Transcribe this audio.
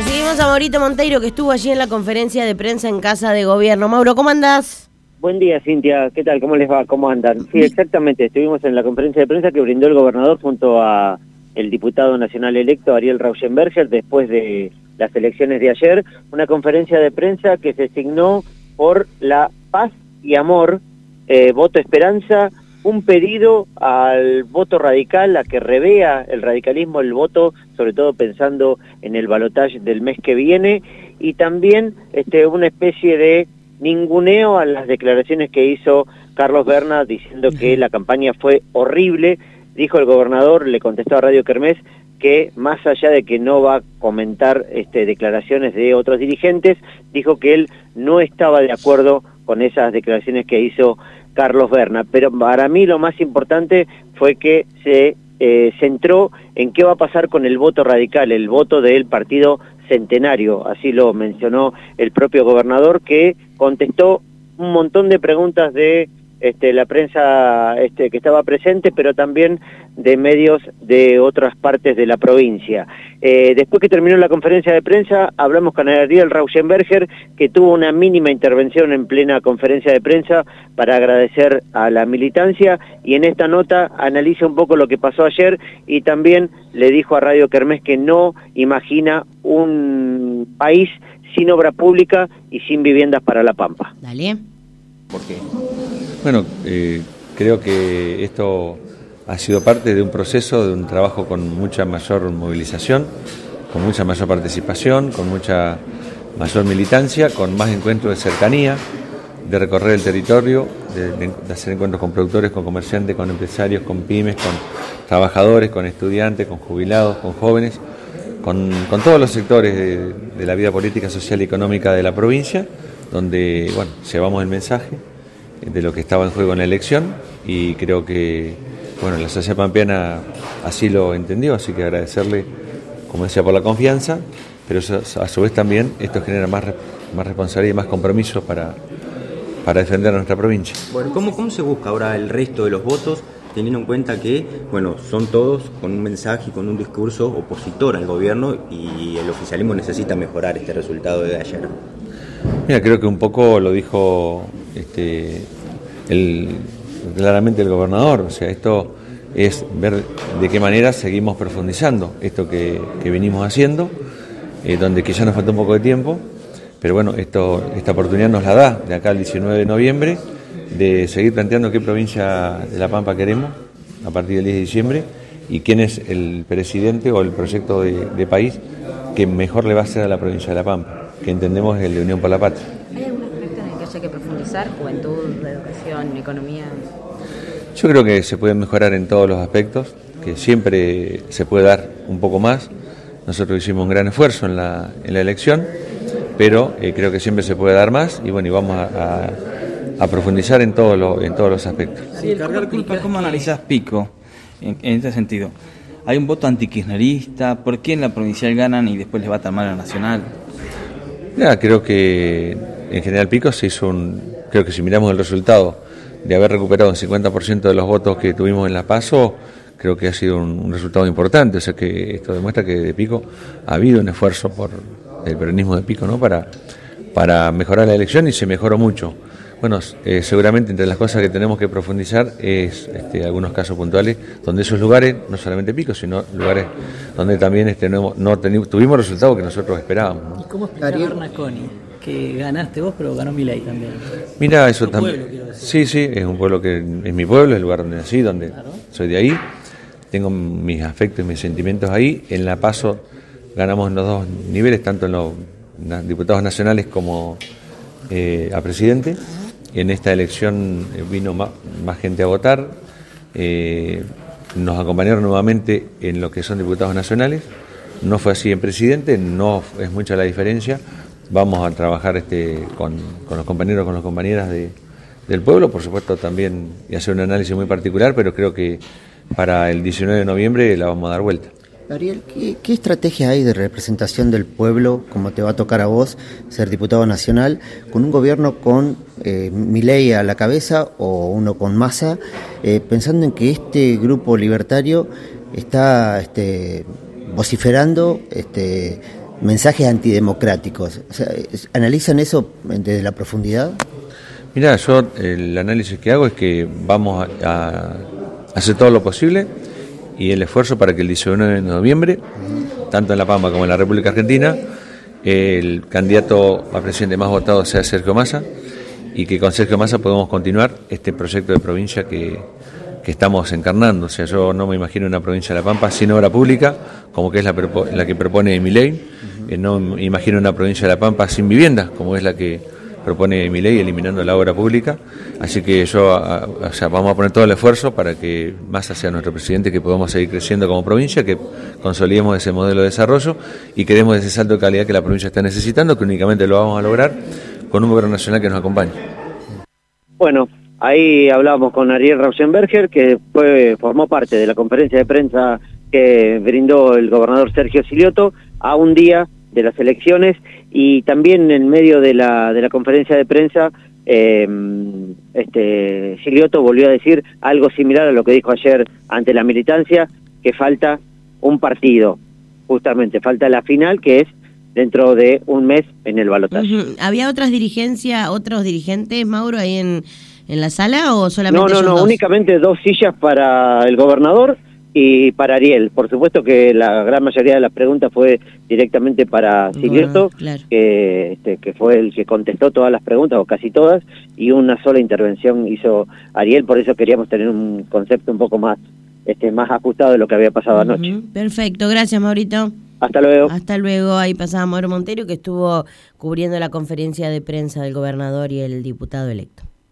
Recibimos a Maurito Monteiro que estuvo allí en la conferencia de prensa en Casa de Gobierno. Mauro, ¿cómo andás? Buen día, Cintia. ¿Qué tal? ¿Cómo les va? ¿Cómo andan? Sí, exactamente. Estuvimos en la conferencia de prensa que brindó el gobernador junto a el diputado nacional electo Ariel Rauschenberger después de las elecciones de ayer. Una conferencia de prensa que se signó por la paz y amor, eh, voto esperanza, un pedido al voto radical, a que revea el radicalismo el voto, sobre todo pensando en el balotaje del mes que viene, y también este, una especie de ninguneo a las declaraciones que hizo Carlos Berna diciendo que la campaña fue horrible. Dijo el gobernador, le contestó a Radio Kermés, que más allá de que no va a comentar este, declaraciones de otros dirigentes, dijo que él no estaba de acuerdo con esas declaraciones que hizo Carlos Berna. Pero para mí lo más importante fue que se eh, centró en qué va a pasar con el voto radical, el voto del partido centenario, así lo mencionó el propio gobernador, que contestó un montón de preguntas de este, la prensa este, que estaba presente, pero también de medios de otras partes de la provincia. Eh, después que terminó la conferencia de prensa, hablamos con Ariel Rauschenberger, que tuvo una mínima intervención en plena conferencia de prensa para agradecer a la militancia y en esta nota analiza un poco lo que pasó ayer y también le dijo a Radio Kermés que no imagina un país sin obra pública y sin viviendas para La Pampa. Dale. ¿Por qué? Bueno, eh, creo que esto ha sido parte de un proceso, de un trabajo con mucha mayor movilización, con mucha mayor participación, con mucha mayor militancia, con más encuentros de cercanía, de recorrer el territorio, de, hacer encuentros con productores, con comerciantes, con empresarios, con pymes, con trabajadores, con estudiantes, con jubilados, con jóvenes, con, todos los sectores de, de, la vida política, social y económica de la provincia, donde bueno, llevamos el mensaje de lo que estaba en juego en la elección y creo que bueno, la sociedad pampeana así lo entendió, así que agradecerle, como decía, por la confianza, pero a su vez también esto genera más, más responsabilidad y más compromiso para, para defender a nuestra provincia. Bueno, ¿cómo, ¿cómo se busca ahora el resto de los votos? teniendo en cuenta que, bueno, son todos con un mensaje y con un discurso opositor al gobierno y el oficialismo necesita mejorar este resultado de ayer. Mira, creo que un poco lo dijo este, claramente el gobernador. O sea, esto es ver de qué manera seguimos profundizando esto que, venimos haciendo, eh, donde quizá nos falta un poco de tiempo, pero bueno, esto, esta oportunidad nos la da de acá al 19 de noviembre de seguir planteando qué provincia de La Pampa queremos a partir del 10 de diciembre y quién es el presidente o el proyecto de, país que mejor le va a hacer a la provincia de La Pampa, que entendemos es el de Unión por la Patria. ¿Hay que haya que profundizar? Juventud, educación, economía. Yo creo que se puede mejorar en todos los aspectos, que siempre se puede dar un poco más. Nosotros hicimos un gran esfuerzo en la, en la elección, pero eh, creo que siempre se puede dar más y bueno, y vamos a, profundizar en, todo en todos los aspectos. Sí, ¿Cómo, analizás Pico en, este sentido? ¿Hay un voto antikirchnerista? ¿Por qué en la provincial ganan y después les va tan mal a la nacional? Ya, creo que en general Pico se hizo un... Creo que si miramos el resultado de haber recuperado un 50% de los votos que tuvimos en La Paso, creo que ha sido un, resultado importante. O sea que esto demuestra que de Pico ha habido un esfuerzo por el peronismo de Pico ¿no? para, para mejorar la elección y se mejoró mucho. Bueno, eh, seguramente entre las cosas que tenemos que profundizar es este, algunos casos puntuales donde esos lugares, no solamente Pico, sino lugares donde también este, no, no tuvimos resultados que nosotros esperábamos. ¿Y cómo explicar Bernasconi? Que ganaste vos, pero ganó Milei también. Mira, eso también. Sí, sí, es un pueblo que es mi pueblo, es el lugar donde nací, donde soy de ahí. Tengo mis afectos y mis sentimientos ahí. En La Paso ganamos en los dos niveles, tanto en los diputados nacionales como eh, a presidente. En esta elección eh, vino más, gente a votar. Eh, nos acompañaron nuevamente en lo que son diputados nacionales. No fue así en presidente, no es mucha la diferencia vamos a trabajar este, con, los compañeros, con las compañeras de, del pueblo, por supuesto también y hacer un análisis muy particular, pero creo que para el 19 de noviembre la vamos a dar vuelta. Ariel, ¿qué, estrategia hay de representación del pueblo, como te va a tocar a vos ser diputado nacional, con un gobierno con eh, ley a la cabeza o uno con masa, eh, pensando en que este grupo libertario está este, vociferando este, mensajes antidemocráticos. O sea, ¿Analizan eso desde la profundidad? Mira, yo el análisis que hago es que vamos a, hacer todo lo posible y el esfuerzo para que el 19 de noviembre, tanto en La Pampa como en la República Argentina, el candidato a presidente más votado sea Sergio Massa y que con Sergio Massa podamos continuar este proyecto de provincia que, que estamos encarnando. O sea, yo no me imagino una provincia de La Pampa sin obra pública, como que es la, la que propone mi ley. Eh, no me imagino una provincia de La Pampa sin vivienda, como es la que propone mi ley, eliminando la obra pública. Así que yo, o sea, vamos a poner todo el esfuerzo para que Massa sea nuestro presidente, que podamos seguir creciendo como provincia, que consolidemos ese modelo de desarrollo y que demos ese salto de calidad que la provincia está necesitando, que únicamente lo vamos a lograr con un gobierno nacional que nos acompañe. Bueno, Ahí hablábamos con Ariel Rauschenberger, que fue, formó parte de la conferencia de prensa que brindó el gobernador Sergio Silioto a un día de las elecciones y también en medio de la, de la conferencia de prensa eh, este, Silioto volvió a decir algo similar a lo que dijo ayer ante la militancia, que falta un partido, justamente, falta la final que es dentro de un mes en el balotaje. ¿Había otras dirigencias, otros dirigentes, Mauro, ahí en, en la sala o solamente No, no, no, únicamente dos sillas para el gobernador y para Ariel. Por supuesto que la gran mayoría de las preguntas fue directamente para Silvio, que, este, que fue el que contestó todas las preguntas, o casi todas, y una sola intervención hizo Ariel, por eso queríamos tener un concepto un poco más, este, más ajustado de lo que había pasado anoche. Perfecto, gracias Maurito. Hasta luego. Hasta luego. Ahí pasaba Mauro Montero, que estuvo cubriendo la conferencia de prensa del gobernador y el diputado electo.